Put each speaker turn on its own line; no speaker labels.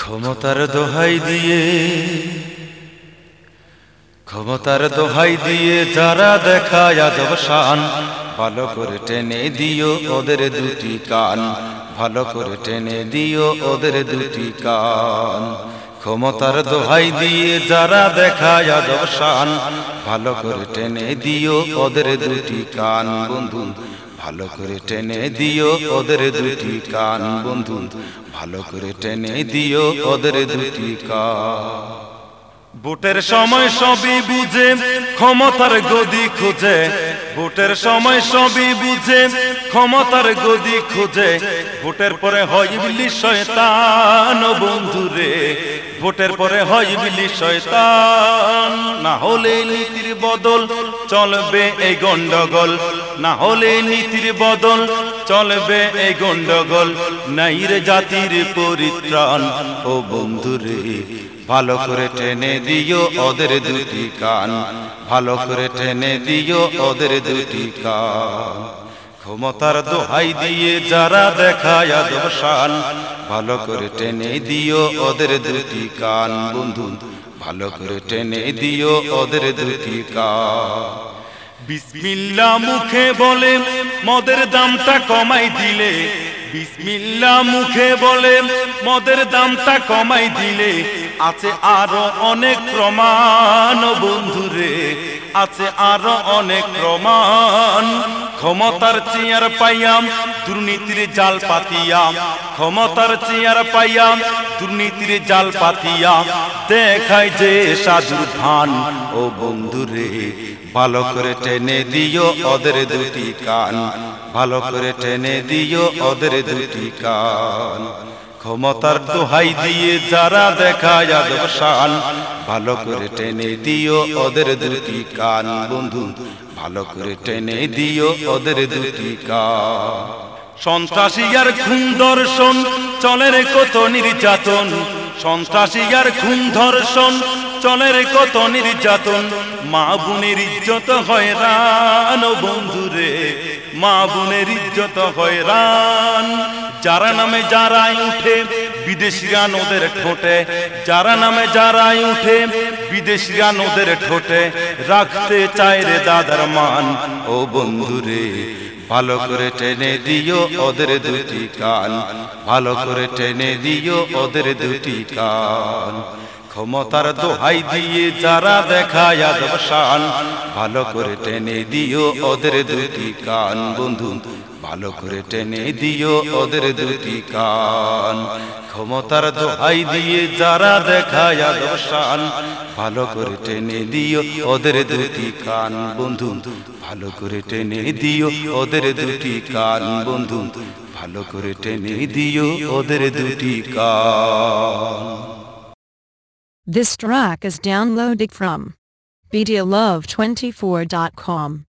ক্ষমতার দোহাই দিয়ে, ক্ষমতার দোহাই দিয়ে যারা দেখায় আজব শান, ভালো করে টেনে দিও ওদের দুটি কান, ভালো করে টেনে দিও ওদের দুটি কান। ক্ষমতার দোহাই দিয়ে যারা দেখায় আজব শান, ভালো করে টেনে দিও ওদের দুটি কান। বন্ধু ভালো করে টেনে দিও ওদের দুটি কান বন্ধু। ভালো করে টেনে দিও ওদের দুটি কান। ভোটের সময় সবই বুঝে ক্ষমতার গদি খুঁজে। ভোটের সময় সবই বুঝে ক্ষমতার গদি খুঁজে। ভোটের পরে হয় বিলি শয়তান বন্ধুরে ভোটের পরে হয় বিলি শয়তান না হলে নীতির বদল চলবে এই গন্ডগোল। না হলে নীতির বদল চলবে এই গন্ডগোল। নাইরে জাতির পরিত্রাণ। ও বন্ধুরে, ভালো করে টেনে দিও ওদের দুটি কান। ভালো করে টেনে দিও ওদের দুটি কান। ক্ষমতার দোহাই দিয়ে যারা দেখায় দোষান ভালো করে টেনে দিও ওদের দুটি কান। বন্ধু, ভালো করে টেনে দিও ওদের দুটি কান। বিসমিল্লা মুখে বলে, মদের দামটা কমাই দিলে। বিসমিল্লা মুখে বলে, মদের দামটা কমাই দিলে। আছে আরও অনেক প্রমাণ বন্ধুরে, আছে আরও অনেক প্রমাণ। ক্ষমতার চেয়ার পাইয়াম দুর্নীতির জাল পাতিয়া, ক্ষমতার চেয়ার পাইয়া দুর্নীতির জাল পাতিয়া। দেখায় যে সাধুর ভান, ও বন্ধুরে ভালো করে টেনে দিও ওদের দুটি কান। ভালো করে টেনে দিও ওদের দুটি কান। ক্ষমতার দোহাই দিয়ে যারা দেখায় শান ভালো করে টেনে দিও ওদের দুটি কান। বন্ধু ভালো করে টেনে দিও ওদের দুটি কান। সন্ত্রাসী আর খুন দর্শন চলের কত নির্যাতন। সন্ত্রাসী আর খুন ধর্ষণ, চলের কত নির্যাতন। মা ইজ্জত হয়রান বন্ধুরে, মা যারা নামে যারাই উঠে বিদেশিরা নদের ঠোঁটে, যারা নামে যারাই উঠে বিদেশিরা নদের ঠোঁটে রাখতে চায় রে দাদার মান। ও বন্ধুরে, ভালো করে টেনে দিও ওদের দুটি কান। ভালো করে টেনে দিও ওদের দুটি কান। ক্ষমতার দোহাই দিয়ে যারা দেখায় শান ভালো করে টেনে দিও ওদের দুটি কান বন্ধু ভালো করে টেনে দিও ওদের দুটি কান। ক্ষমতার দোহাই দিয়ে যারা দেখায় শান ভালো করে টেনে দিও ওদের দুটি কান বন্ধু ভালো করে টেনে দিও ওদের দুটি কান বন্ধু ভালো করে টেনে দিও ওদের দুটি কান।
This track is downloaded from BDLove24.com.